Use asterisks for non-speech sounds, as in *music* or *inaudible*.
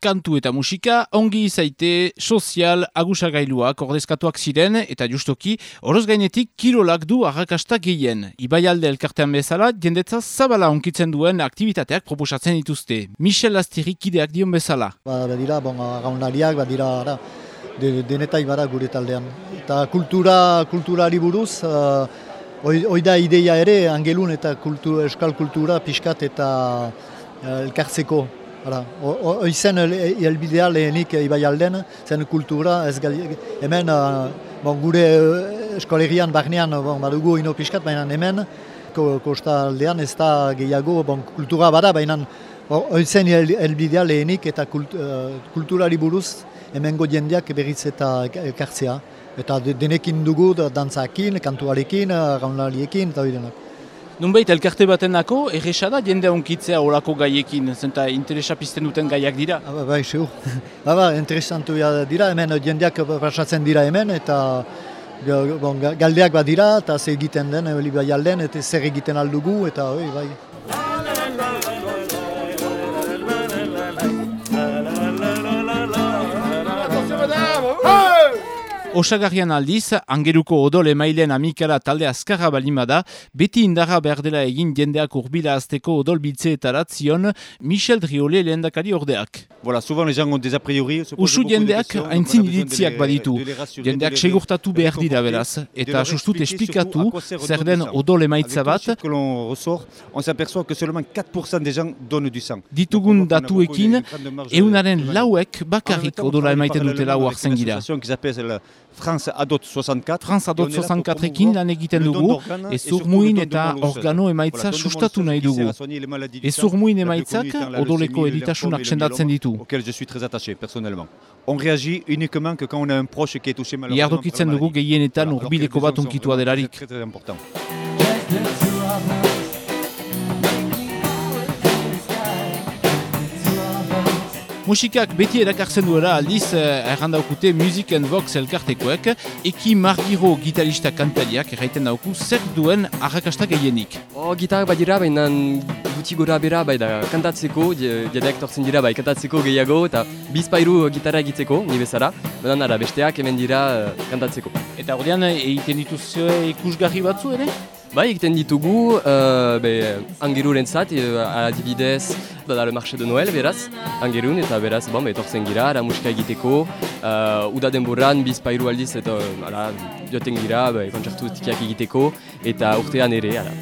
kantu eta musika, ongi izaite, sozial, agusagailuak, ordezkatuak ziren, eta justoki, horoz gainetik kirolak du arrakasta gehien. Ibai elkartean bezala, jendetza zabala onkitzen duen aktivitateak proposatzen dituzte. Michel Astiri kideak dion bezala. Ba, badira, bon, gaunariak, badira, ara, de, denetai bara gure taldean. Eta kultura, kulturari buruz, uh, oi, da ideia ere, angelun eta kultura, eskal kultura, pixkat eta uh, elkartzeko. Oizen helbidea lehenik ibai alden, zen kultura, ez gali, hemen uh, bon, gure uh, eskolegian barnean bon, badugu ino piskat, baina hemen ko, kosta aldean ez da gehiago bon, kultura bada, baina oizen helbidea lehenik eta kult, uh, kulturari buruz hemengo jendeak berriz eta ekartzea. Eta denekin dugu dantzakin, kantuarekin, gaunaliekin eta hori Nunbait, elkarte baten nako, erresa da jendea onkitzea horako gaiekin, zenta interesa pizten duten gaiak dira? Aba, bai, seur. Aba, *laughs* interesantu dira, hemen jendeak pasatzen dira hemen, eta bon, galdeak bat dira, eta zer egiten den, bai alden, eta zer egiten aldugu, eta oi, bai. Osagarrian aldiz, angeruko odole mailen amikara talde azkarra balimada, beti indarra behar dela egin jendeak urbila azteko odol bitzeetarat zion Michel Driole lehendakari ordeak. Voilà, souvent les gens ont des a priori. Usu jendeak haintzin iritziak baditu. Jendeak segurtatu behar dira beraz. Eta sustut esplikatu zer den odol emaitza bat. On s'aperçoit que seulement 4% des gens donnent du sang. Ditugun datuekin, eunaren lauek bakarrik odola emaiten dute lau arzen gira. France Adot 64. France Adot 64 ekin lan egiten dugu, ez urmuin eta organo emaitza sustatu nahi dugu. Ez urmuin emaitzak odoleko eritasunak sendatzen ditu. Auquel je suis très attaché, personnellement. On réagit uniquement que quand on a un proche qui est touché malheureusement. Iardokitzen dugu gehienetan urbileko bat unkitua delarik. Très très important. Musikak beti erakartzen duela aldiz eh, errandaukute Music and Vox elkartekoek eki margiro gitarista kantariak erraiten dauku zer duen arrakasta gehienik. Oh, gitar badira baina guti gora bera bai da kantatzeko, jadeak tortzen dira bai kantatzeko gehiago eta bizpairu gitarra egitzeko, ni bezala, baina nara besteak hemen dira uh, kantatzeko. Eta ordean egiten dituzio ikusgarri batzu ere? Bai, egiten ditugu, uh, be, angeruren zat, uh, adibidez, bada le marche de Noel, beraz, angerun, eta beraz, bon, etortzen gira, ara musika egiteko, uh, uda denboran, bizpairu aldiz, eta, ala, joten gira, be, kontzertu tikiak egiteko, eta urtean ere, ala.